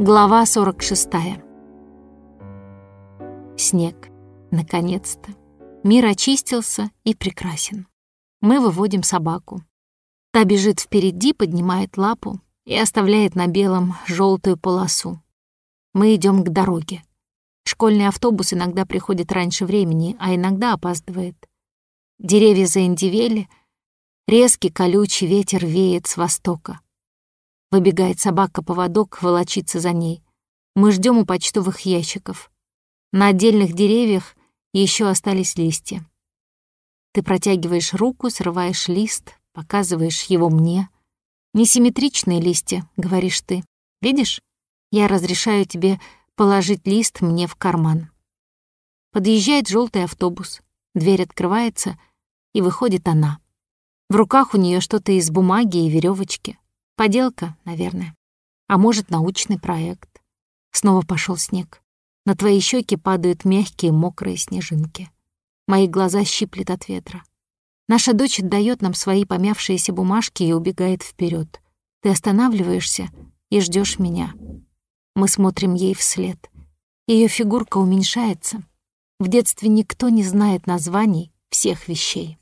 Глава 46. Снег. Наконец-то. Мир очистился и прекрасен. Мы выводим собаку. Та бежит впереди, поднимает лапу и оставляет на белом желтую полосу. Мы идем к дороге. Школьный автобус иногда приходит раньше времени, а иногда опаздывает. Деревья заиндивели, резкий колючий ветер веет с востока. Выбегает собака-поводок, волочится за ней. Мы ждем у почтовых ящиков. На отдельных деревьях еще остались листья. Ты протягиваешь руку, срываешь лист, показываешь его мне. «Несимметричные листья», — говоришь ты. «Видишь? Я разрешаю тебе положить лист мне в карман». Подъезжает желтый автобус, дверь открывается, и выходит она. В руках у нее что-то из бумаги и веревочки. Поделка, наверное. А может, научный проект. Снова пошел снег. На твои щеки падают мягкие мокрые снежинки. Мои глаза щиплет от ветра. Наша дочь отдает нам свои помявшиеся бумажки и убегает вперед. Ты останавливаешься и ждешь меня. Мы смотрим ей вслед. Ее фигурка уменьшается. В детстве никто не знает названий всех вещей.